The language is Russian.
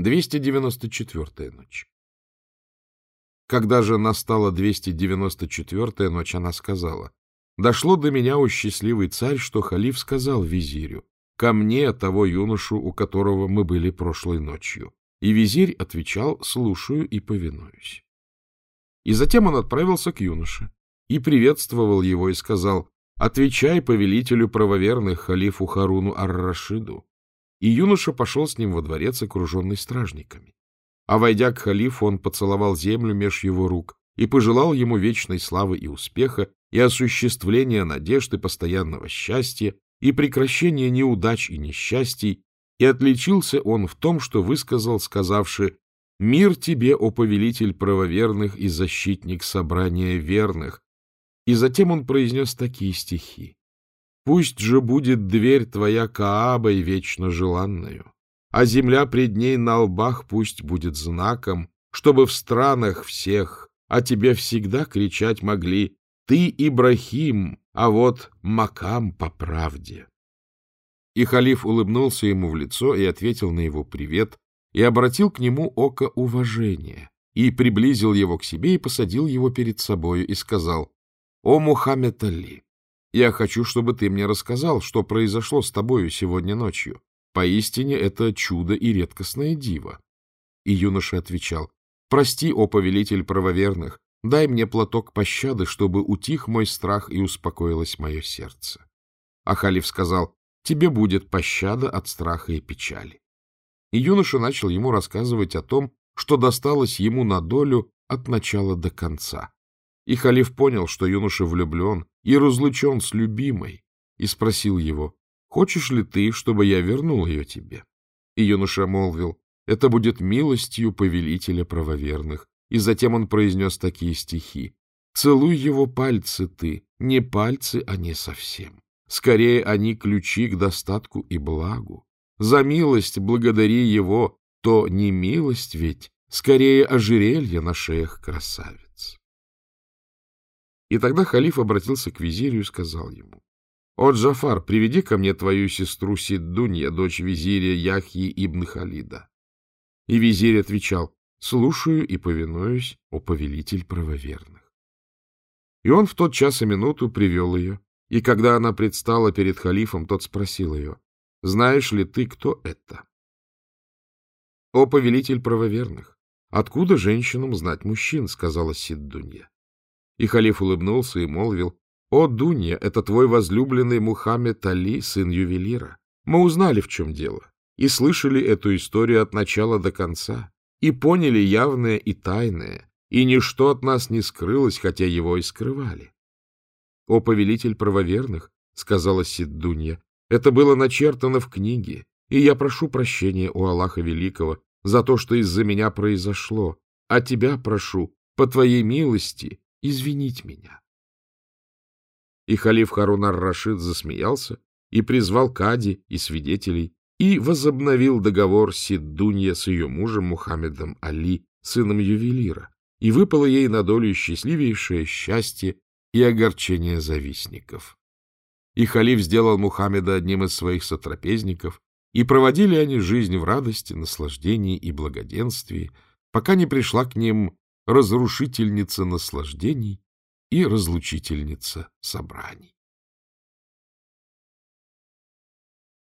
294-я ночь. Когда же настала 294-я ночь, она сказала, «Дошло до меня, о счастливый царь, что халиф сказал визирю, ко мне того юношу, у которого мы были прошлой ночью». И визирь отвечал, «Слушаю и повинуюсь». И затем он отправился к юноше и приветствовал его и сказал, «Отвечай повелителю правоверных халифу Харуну Ар-Рашиду, и юноша пошел с ним во дворец, окруженный стражниками. А войдя к халифу, он поцеловал землю меж его рук и пожелал ему вечной славы и успеха, и осуществления надежд и постоянного счастья, и прекращения неудач и несчастий, и отличился он в том, что высказал, сказавши «Мир тебе, о повелитель правоверных и защитник собрания верных!» И затем он произнес такие стихи. Пусть же будет дверь твоя Каабой вечно желанную, а земля пред ней на лбах пусть будет знаком, чтобы в странах всех о тебе всегда кричать могли «Ты Ибрахим, а вот Макам по правде». И халиф улыбнулся ему в лицо и ответил на его привет, и обратил к нему око уважения, и приблизил его к себе и посадил его перед собою, и сказал, «О, Мухаммед Али, я хочу, чтобы ты мне рассказал, что произошло с тобою сегодня ночью. Поистине это чудо и редкостное диво. И юноша отвечал, «Прости, о повелитель правоверных, дай мне платок пощады, чтобы утих мой страх и успокоилось мое сердце». А халиф сказал, «Тебе будет пощада от страха и печали». И юноша начал ему рассказывать о том, что досталось ему на долю от начала до конца. И халиф понял, что юноша влюблен и разлучен с любимой, и спросил его, «Хочешь ли ты, чтобы я вернул ее тебе?» И юноша молвил, «Это будет милостью повелителя правоверных». И затем он произнес такие стихи, «Целуй его пальцы ты, не пальцы, а не совсем. Скорее они ключи к достатку и благу. За милость благодари его, то не милость ведь, скорее ожерелье на шеях красавиц». И тогда халиф обратился к визирю и сказал ему, «О, Джафар, приведи ко мне твою сестру Сиддунья, дочь визиря Яхьи ибн Халида». И визирь отвечал, «Слушаю и повинуюсь, о повелитель правоверных». И он в тот час и минуту привел ее, и когда она предстала перед халифом, тот спросил ее, «Знаешь ли ты, кто это?» «О повелитель правоверных, откуда женщинам знать мужчин?» — сказала Сиддунья. И халиф улыбнулся и молвил, «О, Дунья, это твой возлюбленный Мухаммед Али, сын ювелира. Мы узнали, в чем дело, и слышали эту историю от начала до конца, и поняли явное и тайное, и ничто от нас не скрылось, хотя его и скрывали». «О, повелитель правоверных», — сказала Сиддунья, — «это было начертано в книге, и я прошу прощения у Аллаха Великого за то, что из-за меня произошло, а тебя прошу, по твоей милости, извинить меня. И халиф Харун ар-Рашид засмеялся и призвал Кади и свидетелей и возобновил договор Сиддунья с ее мужем Мухаммедом Али, сыном ювелира, и выпало ей на долю счастливейшее счастье и огорчение завистников. И халиф сделал Мухаммеда одним из своих сотрапезников, и проводили они жизнь в радости, наслаждении и благоденствии, пока не пришла к ним разрушительница наслаждений и разлучительница собраний.